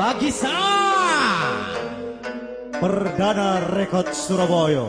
lagi sa Perdana Rekod Surabaya.